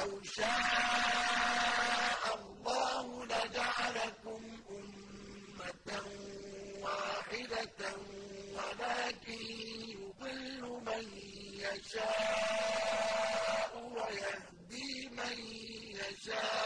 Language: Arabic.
لَوْ شَاءَ اللَّهُ لَجَعَلَكُمْ أُمَّةً وَاحِدَةً وَلَٰكِن يُضِلُّ مَن يَشَاءُ وَيَهْدِي مَن يَشَاءُ.